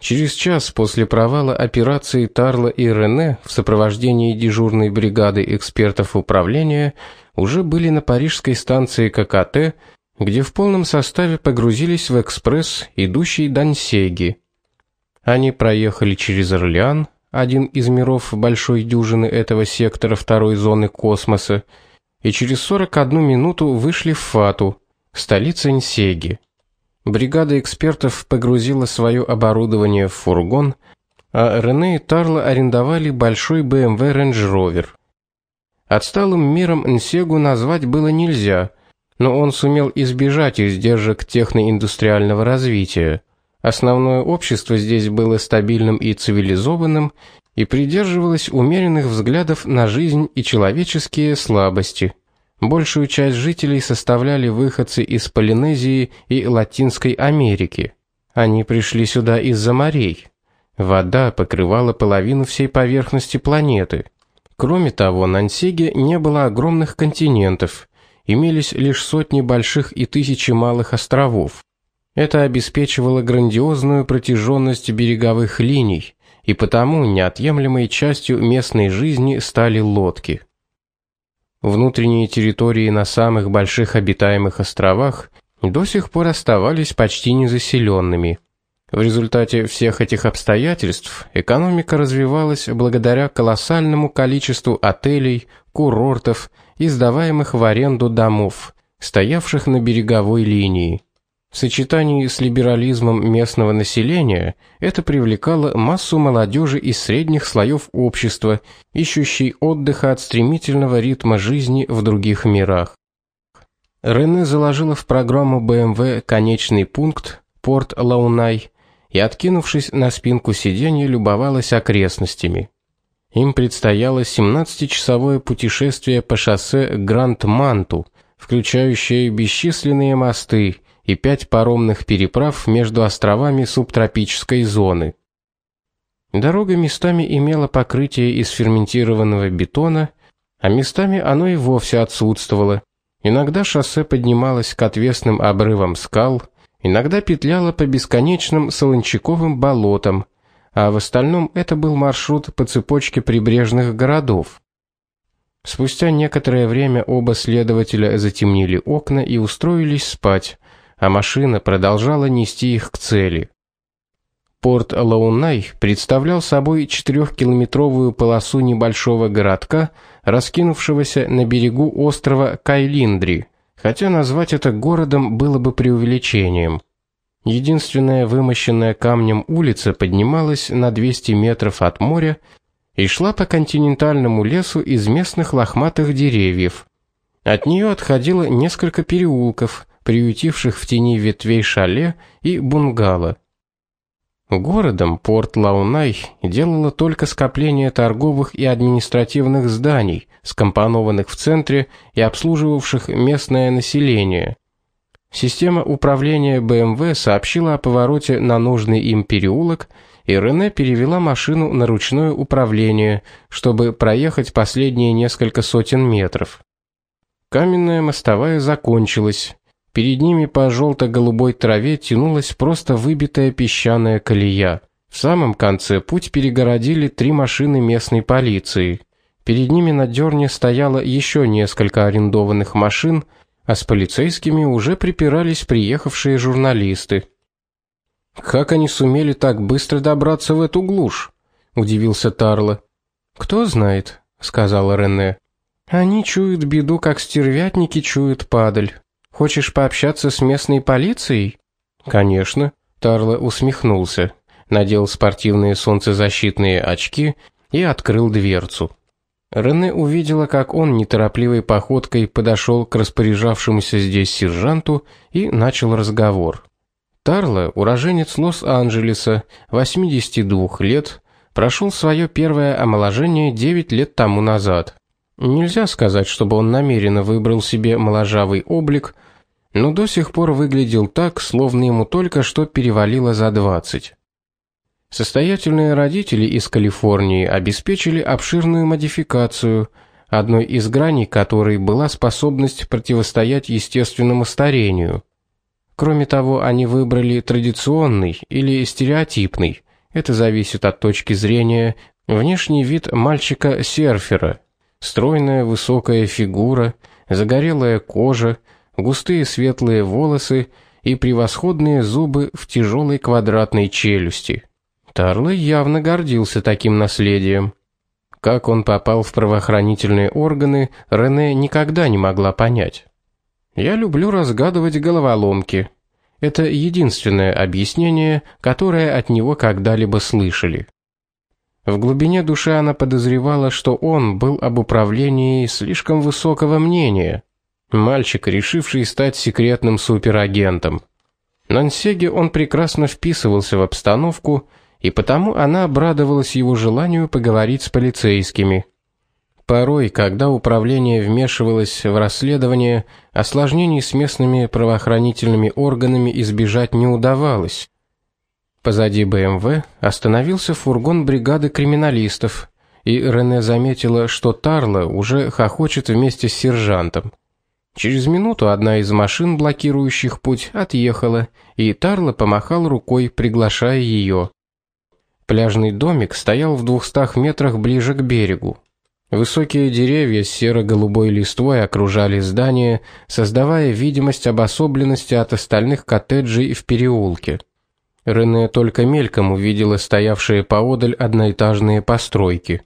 Через час после провала операции Тарла и Рене в сопровождении дежурной бригады экспертов управления уже были на парижской станции ККТ, где в полном составе погрузились в экспресс, идущий до Нсеги. Они проехали через Орлеан, один из миров большой дюжины этого сектора второй зоны космоса, и через 41 минуту вышли в Фату, столицу Нсеги. Бригада экспертов погрузила свое оборудование в фургон, а Рене и Тарла арендовали большой BMW Range Rover. Отсталым миром Нсегу назвать было нельзя, но он сумел избежать издержек техноиндустриального развития. Основное общество здесь было стабильным и цивилизованным и придерживалось умеренных взглядов на жизнь и человеческие слабости. Большую часть жителей составляли выходцы из Полинезии и Латинской Америки. Они пришли сюда из-за морей. Вода покрывала половину всей поверхности планеты. Кроме того, на Ансиге не было огромных континентов, имелись лишь сотни больших и тысячи малых островов. Это обеспечивало грандиозную протяженность береговых линий, и потому неотъемлемой частью местной жизни стали лодки. Внутренние территории на самых больших обитаемых островах до сих пор оставались почти незаселенными. В результате всех этих обстоятельств экономика развивалась благодаря колоссальному количеству отелей, курортов и сдаваемых в аренду домов, стоявших на береговой линии. В сочетании с либерализмом местного населения это привлекало массу молодежи из средних слоев общества, ищущей отдыха от стремительного ритма жизни в других мирах. Рене заложила в программу BMW конечный пункт порт Лаунай и откинувшись на спинку сиденья, любовалась окрестностями. Им предстояло 17-часовое путешествие по шоссе Гранд-Манту, включающее бесчисленные мосты и пять паромных переправ между островами субтропической зоны. Дорога местами имела покрытие из ферментированного бетона, а местами оно и вовсе отсутствовало. Иногда шоссе поднималось к отвесным обрывам скал, иногда петляло по бесконечным солончаковым болотам, а в остальном это был маршрут по цепочке прибрежных городов. Спустя некоторое время оба следователя затемнили окна и устроились спать, а машина продолжала нести их к цели. Порт Лаунай представлял собой четырехкилометровую полосу небольшого городка, раскинувшегося на берегу острова Кайлиндри, хотя назвать это городом было бы преувеличением. Единственная вымощенная камнем улица поднималась на 200 метров от моря и шла по континентальному лесу из местных лохматых деревьев. От нее отходило несколько переулков, приютивших в тени ветвей шале и бунгало. Городом порт Лаунай делало только скопление торговых и административных зданий, скомпонованных в центре и обслуживавших местное население. Система управления БМВ сообщила о повороте на нужный им переулок, и Рене перевела машину на ручное управление, чтобы проехать последние несколько сотен метров. Каменная мостовая закончилась, Перед ними по желто голубой траве тянулась просто выбитая песчаная колея. В самом конце путь перегородили три машины местной полиции. Перед ними на дерне стояло еще несколько арендованных машин, а с полицейскими уже припирались приехавшие журналисты. Как они сумели так быстро добраться в эту глушь? удивился Тарло. Кто знает, сказала Рене. Они чуют беду, как стервятники чуют падаль. Хочешь пообщаться с местной полицией? Конечно, Тарло усмехнулся, надел спортивные солнцезащитные очки и открыл дверцу. Рене увидела, как он неторопливой походкой подошел к распоряжавшемуся здесь сержанту и начал разговор. Тарло, уроженец Лос-Анджелеса, 82 лет, прошел свое первое омоложение 9 лет тому назад. Нельзя сказать, чтобы он намеренно выбрал себе моложавый облик, но до сих пор выглядел так, словно ему только что перевалило за 20. Состоятельные родители из Калифорнии обеспечили обширную модификацию, одной из граней которой была способность противостоять естественному старению. Кроме того, они выбрали традиционный или стереотипный, Это зависит от точки зрения внешний вид мальчика-серфера. Стройная высокая фигура, загорелая кожа, густые светлые волосы и превосходные зубы в тяжелой квадратной челюсти. Тарло явно гордился таким наследием. Как он попал в правоохранительные органы, Рене никогда не могла понять. Я люблю разгадывать головоломки. Это единственное объяснение, которое от него когда-либо слышали. В глубине души она подозревала, что он был об управлении слишком высокого мнения. Мальчик, решивший стать секретным суперагентом. На Нсеге он прекрасно вписывался в обстановку, и потому она обрадовалась его желанию поговорить с полицейскими. Порой, когда управление вмешивалось в расследование, осложнений с местными правоохранительными органами избежать не удавалось. Позади БМВ остановился фургон бригады криминалистов, и Рене заметила, что Тарла уже хохочет вместе с сержантом. Через минуту одна из машин, блокирующих путь, отъехала, и Тарла помахал рукой, приглашая ее. Пляжный домик стоял в двухстах метрах ближе к берегу. Высокие деревья с серо-голубой листвой окружали здание, создавая видимость обособленности от остальных коттеджей в переулке. Рене только мельком увидела стоявшие поодаль одноэтажные постройки.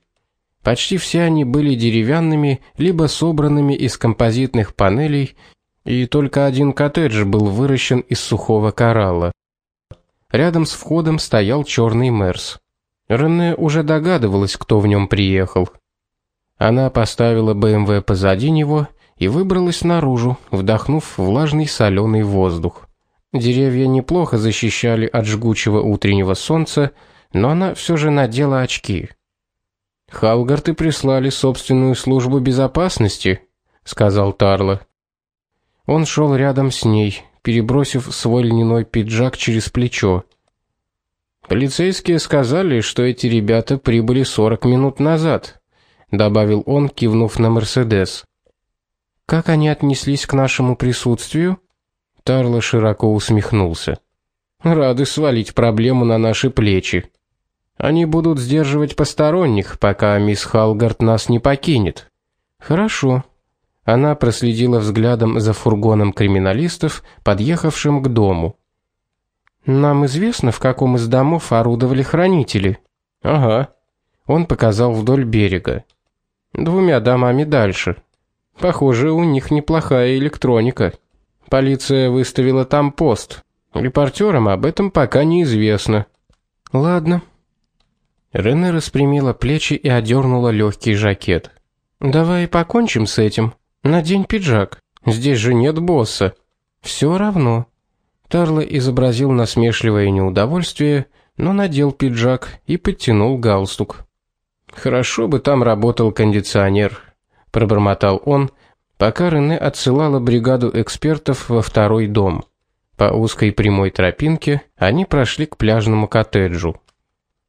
Почти все они были деревянными, либо собранными из композитных панелей, и только один коттедж был выращен из сухого коралла. Рядом с входом стоял черный Мерс. Рене уже догадывалась, кто в нем приехал. Она поставила БМВ позади него и выбралась наружу, вдохнув влажный соленый воздух. Деревья неплохо защищали от жгучего утреннего солнца, но она все же надела очки. Халгарты прислали собственную службу безопасности, сказал Тарла. Он шел рядом с ней, перебросив свой льняной пиджак через плечо. Полицейские сказали, что эти ребята прибыли 40 минут назад добавил он, кивнув на Мерседес. Как они отнеслись к нашему присутствию? Тарло широко усмехнулся. Рады свалить проблему на наши плечи. Они будут сдерживать посторонних, пока мисс Халгард нас не покинет. Хорошо. Она проследила взглядом за фургоном криминалистов, подъехавшим к дому. Нам известно, в каком из домов орудовали хранители. Ага. Он показал вдоль берега двумя домами дальше. Похоже, у них неплохая электроника. Полиция выставила там пост. Репортерам об этом пока неизвестно. Ладно. Рене распрямила плечи и одернула легкий жакет. Давай покончим с этим. Надень пиджак. Здесь же нет босса. Все равно. Тарло изобразил насмешливое неудовольствие, но надел пиджак и подтянул галстук. Хорошо бы там работал кондиционер, пробормотал он, пока Рене отсылала бригаду экспертов во второй дом. По узкой прямой тропинке они прошли к пляжному коттеджу.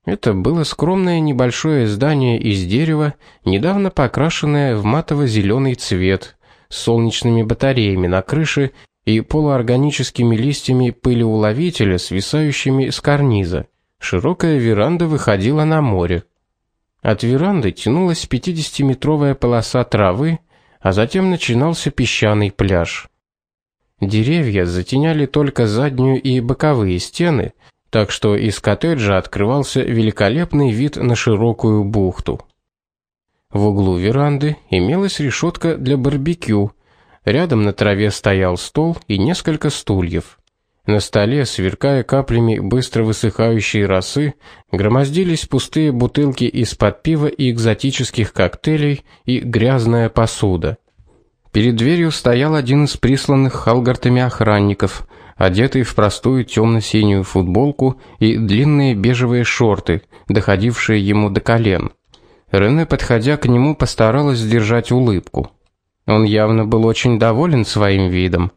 Это было скромное небольшое здание из дерева, недавно покрашенное в матово зеленый цвет, с солнечными батареями на крыше и полуорганическими листьями пылеуловителя, свисающими с карниза. Широкая веранда выходила на море. От веранды тянулась 50-метровая полоса травы, а затем начинался песчаный пляж. Деревья затеняли только заднюю и боковые стены, так что из коттеджа открывался великолепный вид на широкую бухту. В углу веранды имелась решетка для барбекю. Рядом на траве стоял стол и несколько стульев. На столе, сверкая каплями быстро высыхающей росы, громоздились пустые бутылки из-под пива и экзотических коктейлей и грязная посуда. Перед дверью стоял один из присланных Халгартами охранников, одетый в простую темно-синюю футболку и длинные бежевые шорты, доходившие ему до колен. Рене, подходя к нему, постаралась сдержать улыбку. Он явно был очень доволен своим видом.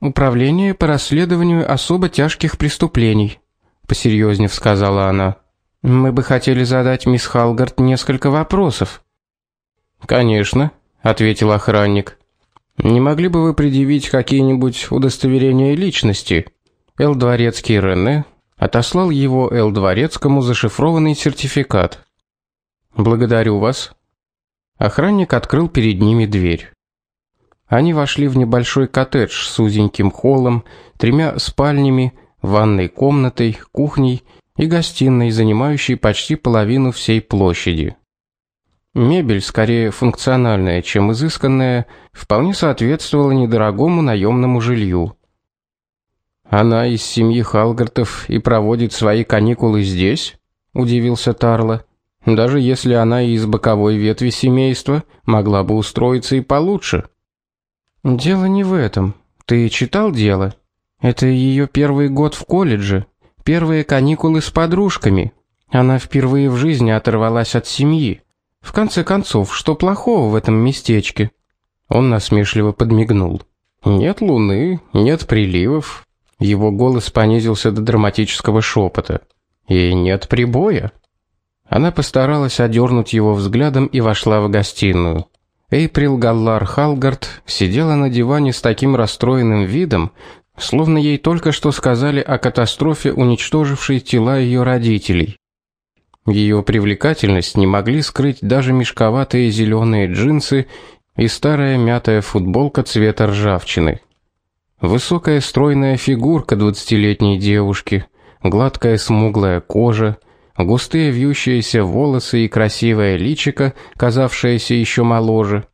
Управление по расследованию особо тяжких преступлений, посерьезнее сказала она. Мы бы хотели задать мисс Халгард несколько вопросов. Конечно, ответил охранник. Не могли бы вы предъявить какие-нибудь удостоверения личности? Эл Дворецкий Рене, отослал его Эл Дворецкому зашифрованный сертификат. Благодарю вас. Охранник открыл перед ними дверь. Они вошли в небольшой коттедж с узеньким холлом, тремя спальнями, ванной комнатой, кухней и гостиной, занимающей почти половину всей площади. Мебель, скорее функциональная, чем изысканная, вполне соответствовала недорогому наемному жилью. Она из семьи Халгартов и проводит свои каникулы здесь? удивился Тарла. Даже если она из боковой ветви семейства, могла бы устроиться и получше. Дело не в этом. Ты читал дело? Это ее первый год в колледже, первые каникулы с подружками. Она впервые в жизни оторвалась от семьи. В конце концов, что плохого в этом местечке? Он насмешливо подмигнул. Нет луны, нет приливов. Его голос понизился до драматического шепота. И нет прибоя. Она постаралась одернуть его взглядом и вошла в гостиную. Эйприл Галлар Халгард сидела на диване с таким расстроенным видом, словно ей только что сказали о катастрофе, уничтожившей тела ее родителей. Ее привлекательность не могли скрыть даже мешковатые зеленые джинсы и старая мятая футболка цвета ржавчины. Высокая стройная фигурка двадцатилетней девушки, гладкая смуглая кожа, густые вьющиеся волосы и красивое личико, казавшееся еще моложе.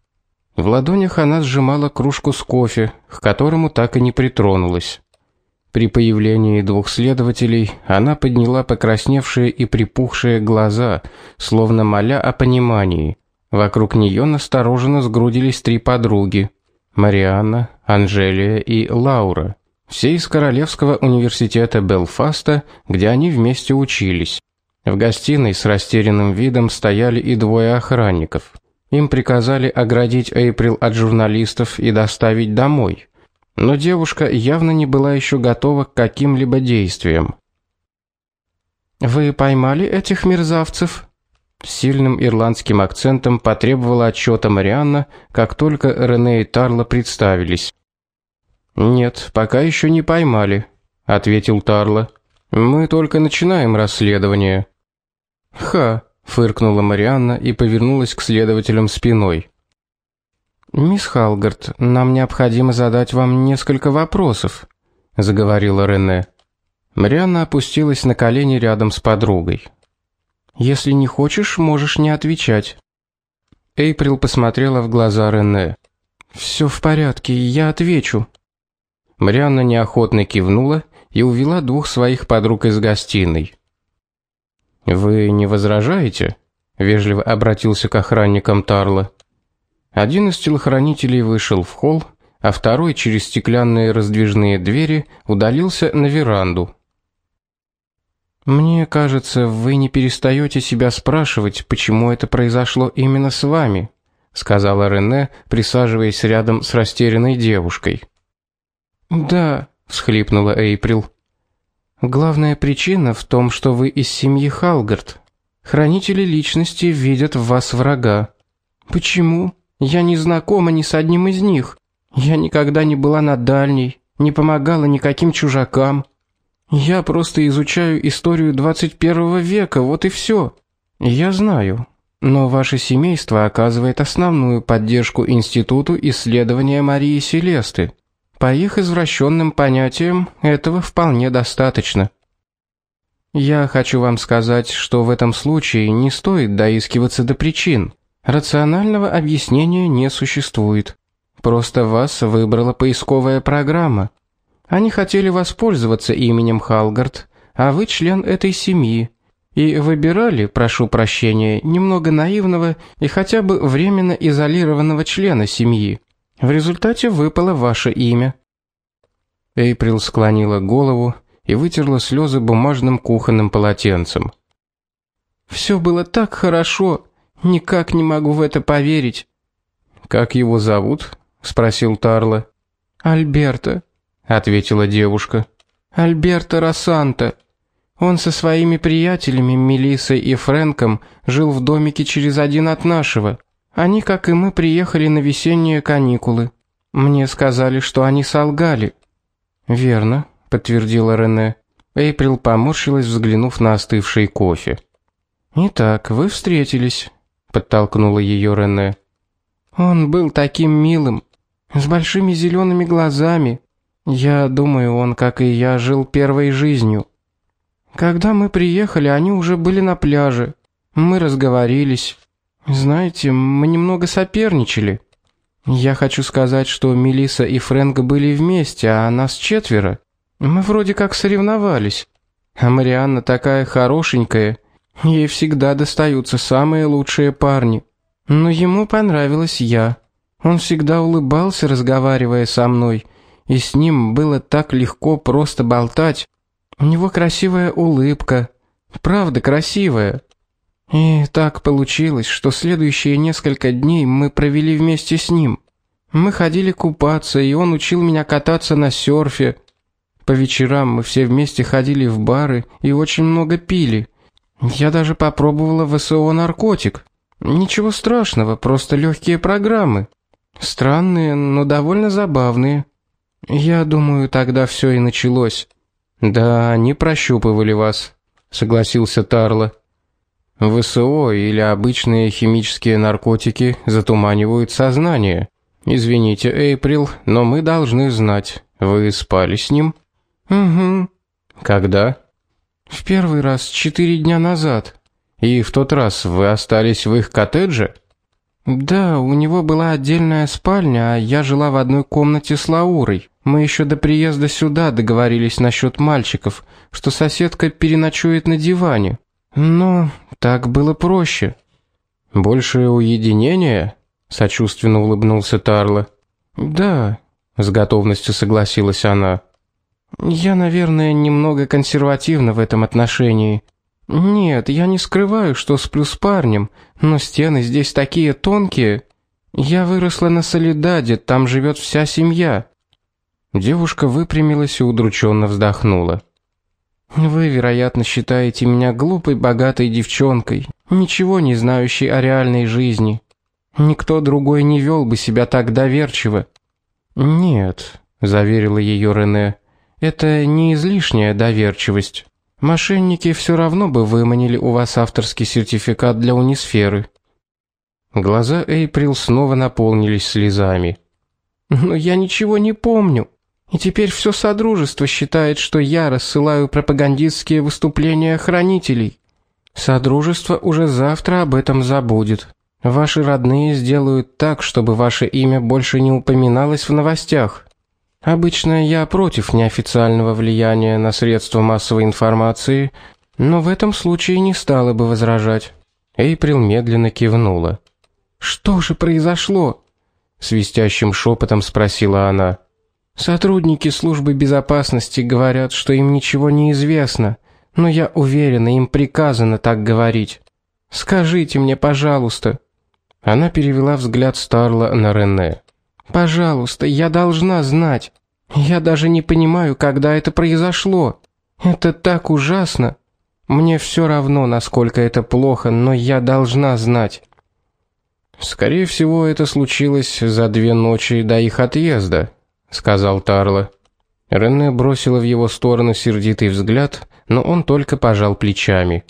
В ладонях она сжимала кружку с кофе, к которому так и не притронулась. При появлении двух следователей она подняла покрасневшие и припухшие глаза, словно моля о понимании. Вокруг нее настороженно сгрудились три подруги: Марианна, Анжелия и Лаура, все из Королевского университета Белфаста, где они вместе учились. В гостиной с растерянным видом стояли и двое охранников. Им приказали оградить Эйприл от журналистов и доставить домой но девушка явно не была еще готова к каким-либо действиям. Вы поймали этих мерзавцев? Сильным ирландским акцентом потребовала отчета Марианна, как только Рене и Тарла представились. Нет, пока еще не поймали, ответил Тарла. Мы только начинаем расследование. Ха, фыркнула Марианна и повернулась к следователям спиной. Мисс Халгард, нам необходимо задать вам несколько вопросов, заговорила Рене. Марианна опустилась на колени рядом с подругой. Если не хочешь, можешь не отвечать. Эйприл посмотрела в глаза Рене. Все в порядке, я отвечу. Марианна неохотно кивнула и увела двух своих подруг из гостиной. Вы не возражаете? вежливо обратился к охранникам Тарла. Один из телохранителей вышел в холл, а второй через стеклянные раздвижные двери удалился на веранду. Мне кажется, вы не перестаете себя спрашивать, почему это произошло именно с вами, сказала Рене, присаживаясь рядом с растерянной девушкой. Да, всхлипнула Эйприл. Главная причина в том, что вы из семьи Халгард. Хранители личности видят в вас врага. Почему? Я не знакома ни с одним из них. Я никогда не была на дальней, не помогала никаким чужакам. Я просто изучаю историю 21 века, вот и все. Я знаю, но ваше семейство оказывает основную поддержку институту исследования Марии Селесты. По их извращенным понятиям этого вполне достаточно. Я хочу вам сказать, что в этом случае не стоит доискиваться до причин. Рационального объяснения не существует. Просто вас выбрала поисковая программа. Они хотели воспользоваться именем Халгард, а вы член этой семьи. И выбирали, прошу прощения, немного наивного и хотя бы временно изолированного члена семьи. В результате выпало ваше имя. Эйприл склонила голову и вытерла слезы бумажным кухонным полотенцем. Все было так хорошо, Никак не могу в это поверить. Как его зовут? спросил Тарла. Альберто, ответила девушка. Альберто Рассанта. Он со своими приятелями Мелиссой и Фрэнком жил в домике через один от нашего. Они, как и мы, приехали на весенние каникулы. Мне сказали, что они солгали. Верно, подтвердила Рене. Эйприл поморщилась, взглянув на остывший кофе. «Итак, вы встретились», — подтолкнула ее Рене. «Он был таким милым, с большими зелеными глазами. Я думаю, он, как и я, жил первой жизнью. Когда мы приехали, они уже были на пляже. Мы разговорились. Знаете, мы немного соперничали. Я хочу сказать, что Мелиса и Фрэнк были вместе, а нас четверо. Мы вроде как соревновались. А Марианна такая хорошенькая, ей всегда достаются самые лучшие парни. Но ему понравилась я. Он всегда улыбался, разговаривая со мной, и с ним было так легко просто болтать. У него красивая улыбка. Правда, красивая. И так получилось, что следующие несколько дней мы провели вместе с ним. Мы ходили купаться, и он учил меня кататься на серфе. По вечерам мы все вместе ходили в бары и очень много пили. Я даже попробовала ВСО наркотик. Ничего страшного, просто легкие программы. Странные, но довольно забавные. Я думаю, тогда все и началось. Да, они прощупывали вас, согласился Тарло. ВСО или обычные химические наркотики затуманивают сознание. Извините, Эйприл, но мы должны знать. Вы спали с ним? Угу. Когда? В первый раз четыре дня назад. И в тот раз вы остались в их коттедже? Да, у него была отдельная спальня, а я жила в одной комнате с Лаурой. Мы еще до приезда сюда договорились насчет мальчиков, что соседка переночует на диване. Но так было проще. Больше уединения? сочувственно улыбнулся Тарло. Да, с готовностью согласилась она. Я, наверное, немного консервативна в этом отношении. Нет, я не скрываю, что сплю с парнем, но стены здесь такие тонкие. Я выросла на Солидаде, там живет вся семья. Девушка выпрямилась и удрученно вздохнула. Вы, вероятно, считаете меня глупой, богатой девчонкой, ничего не знающей о реальной жизни. Никто другой не вел бы себя так доверчиво. Нет, заверила ее Рене. Это не излишняя доверчивость. Мошенники все равно бы выманили у вас авторский сертификат для унисферы. Глаза Эйприл снова наполнились слезами. Но я ничего не помню. И теперь все содружество считает, что я рассылаю пропагандистские выступления хранителей. Содружество уже завтра об этом забудет. Ваши родные сделают так, чтобы ваше имя больше не упоминалось в новостях. Обычно я против неофициального влияния на средства массовой информации, но в этом случае не стала бы возражать. Эйприл медленно кивнула. Что же произошло? свистящим шепотом спросила она. Сотрудники службы безопасности говорят, что им ничего не известно, но я уверена, им приказано так говорить. Скажите мне, пожалуйста. Она перевела взгляд Старла на Рене. Пожалуйста, я должна знать. Я даже не понимаю, когда это произошло. Это так ужасно. Мне все равно, насколько это плохо, но я должна знать. Скорее всего, это случилось за две ночи до их отъезда, сказал Тарло. Рене бросила в его сторону сердитый взгляд, но он только пожал плечами.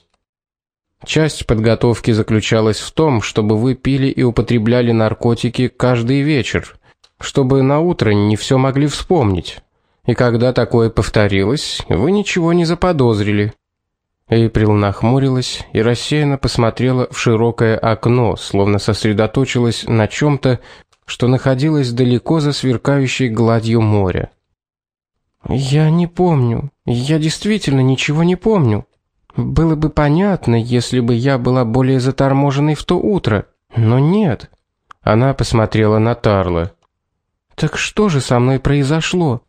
Часть подготовки заключалась в том, чтобы вы пили и употребляли наркотики каждый вечер, чтобы на утро не все могли вспомнить. И когда такое повторилось, вы ничего не заподозрили. Эйприл нахмурилась и рассеянно посмотрела в широкое окно, словно сосредоточилась на чем то что находилось далеко за сверкающей гладью моря. Я не помню. Я действительно ничего не помню. Было бы понятно, если бы я была более заторможенной в то утро, но нет. Она посмотрела на Тарла. Так что же со мной произошло?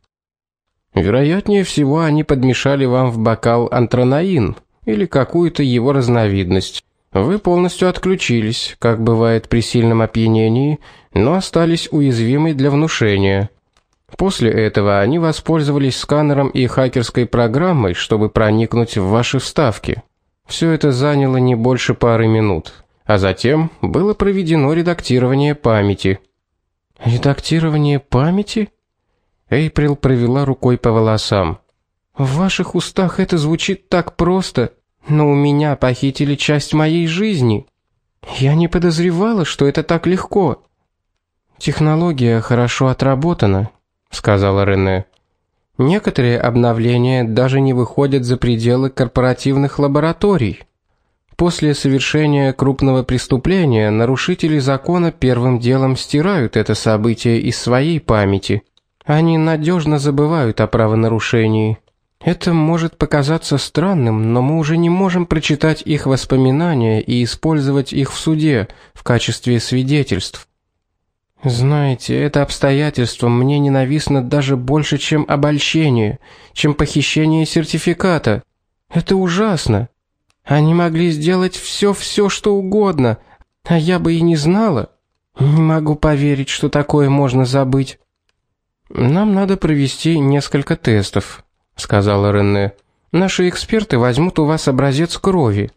Вероятнее всего, они подмешали вам в бокал антранаин или какую-то его разновидность. Вы полностью отключились, как бывает при сильном опьянении, но остались уязвимы для внушения. После этого они воспользовались сканером и хакерской программой, чтобы проникнуть в ваши вставки. Все это заняло не больше пары минут, а затем было проведено редактирование памяти. Редактирование памяти? Эйприл провела рукой по волосам. В ваших устах это звучит так просто, но у меня похитили часть моей жизни. Я не подозревала, что это так легко. Технология хорошо отработана, сказала Рене. Некоторые обновления даже не выходят за пределы корпоративных лабораторий. После совершения крупного преступления нарушители закона первым делом стирают это событие из своей памяти. Они надежно забывают о правонарушении. Это может показаться странным, но мы уже не можем прочитать их воспоминания и использовать их в суде в качестве свидетельств. Знаете, это обстоятельство мне ненавистно даже больше, чем обольщение, чем похищение сертификата. Это ужасно. Они могли сделать все, все, что угодно, а я бы и не знала. Не могу поверить, что такое можно забыть. Нам надо провести несколько тестов, сказала Рене. Наши эксперты возьмут у вас образец крови.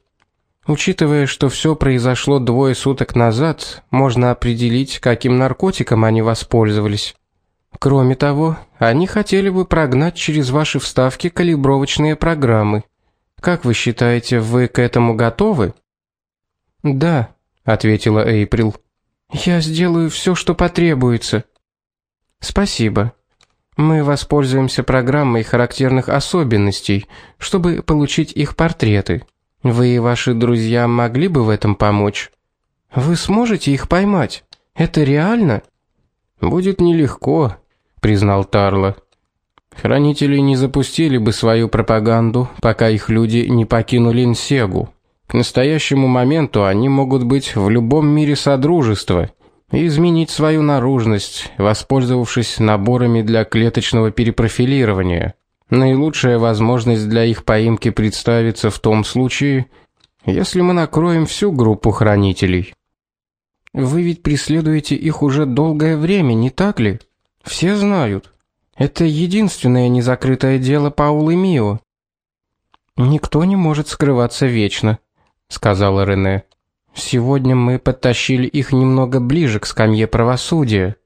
Учитывая, что все произошло двое суток назад, можно определить, каким наркотиком они воспользовались. Кроме того, они хотели бы прогнать через ваши вставки калибровочные программы. Как вы считаете, вы к этому готовы? Да, ответила Эйприл. Я сделаю все, что потребуется. Спасибо. Мы воспользуемся программой характерных особенностей, чтобы получить их портреты. Вы и ваши друзья могли бы в этом помочь? Вы сможете их поймать? Это реально? Будет нелегко, признал Тарло. Хранители не запустили бы свою пропаганду, пока их люди не покинули Инсегу. К настоящему моменту они могут быть в любом мире содружества и изменить свою наружность, воспользовавшись наборами для клеточного перепрофилирования. Наилучшая возможность для их поимки представится в том случае, если мы накроем всю группу хранителей. Вы ведь преследуете их уже долгое время, не так ли? Все знают. Это единственное незакрытое дело Паулы Мио. Никто не может скрываться вечно, сказала Рене. Сегодня мы подтащили их немного ближе к скамье правосудия.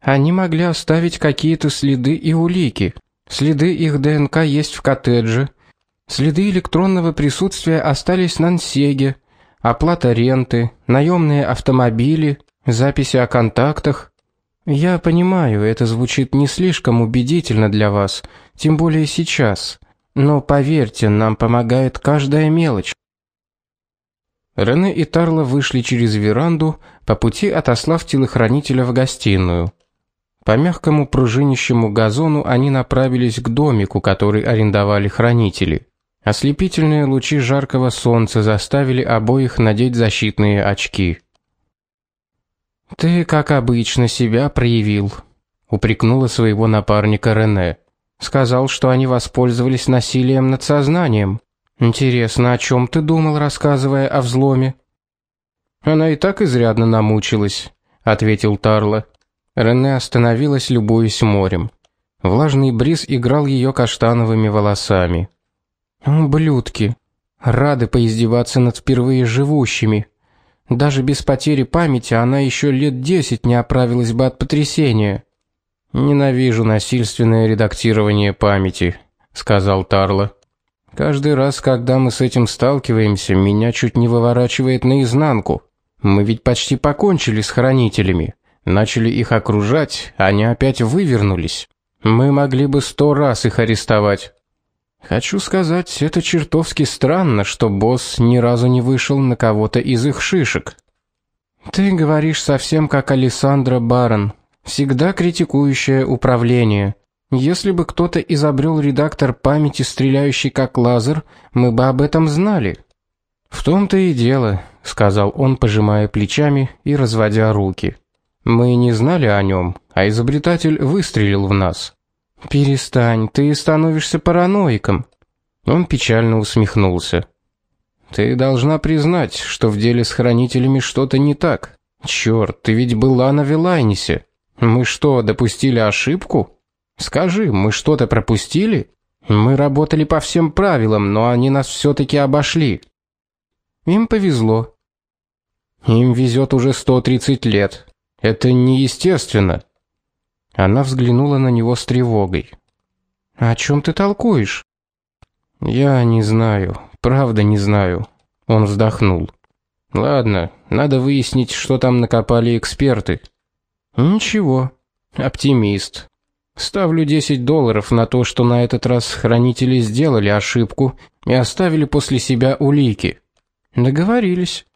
Они могли оставить какие-то следы и улики. Следы их ДНК есть в коттедже. Следы электронного присутствия остались на Нсеге. Оплата ренты, наемные автомобили, записи о контактах. Я понимаю, это звучит не слишком убедительно для вас, тем более сейчас. Но поверьте, нам помогает каждая мелочь. Рене и Тарла вышли через веранду, по пути отослав телохранителя в гостиную. По мягкому пружинищему газону они направились к домику, который арендовали хранители. Ослепительные лучи жаркого солнца заставили обоих надеть защитные очки. Ты, как обычно, себя проявил, упрекнула своего напарника Рене. Сказал, что они воспользовались насилием над сознанием. Интересно, о чем ты думал, рассказывая о взломе? Она и так изрядно намучилась, ответил Тарла. Рене остановилась, любуясь морем. Влажный бриз играл ее каштановыми волосами. Ублюдки, рады поиздеваться над впервые живущими. Даже без потери памяти она еще лет десять не оправилась бы от потрясения. Ненавижу насильственное редактирование памяти, сказал Тарла. Каждый раз, когда мы с этим сталкиваемся, меня чуть не выворачивает наизнанку. Мы ведь почти покончили с хранителями, начали их окружать, они опять вывернулись. Мы могли бы сто раз их арестовать. Хочу сказать, это чертовски странно, что босс ни разу не вышел на кого-то из их шишек. Ты говоришь совсем как Александра Барон, всегда критикующая управление. Если бы кто-то изобрел редактор памяти, стреляющий как лазер, мы бы об этом знали. В том-то и дело, сказал он, пожимая плечами и разводя руки. Мы не знали о нем, а изобретатель выстрелил в нас. Перестань, ты становишься параноиком. Он печально усмехнулся. Ты должна признать, что в деле с хранителями что-то не так. Черт, ты ведь была на Вилайнисе. Мы что, допустили ошибку? Скажи, мы что-то пропустили? Мы работали по всем правилам, но они нас все таки обошли. Им повезло. Им везет уже 130 лет. Это неестественно. Она взглянула на него с тревогой. О чем ты толкуешь? Я не знаю, правда не знаю. Он вздохнул. Ладно, надо выяснить, что там накопали эксперты. Ничего. Оптимист. Ставлю 10 долларов на то, что на этот раз хранители сделали ошибку и оставили после себя улики. Договорились.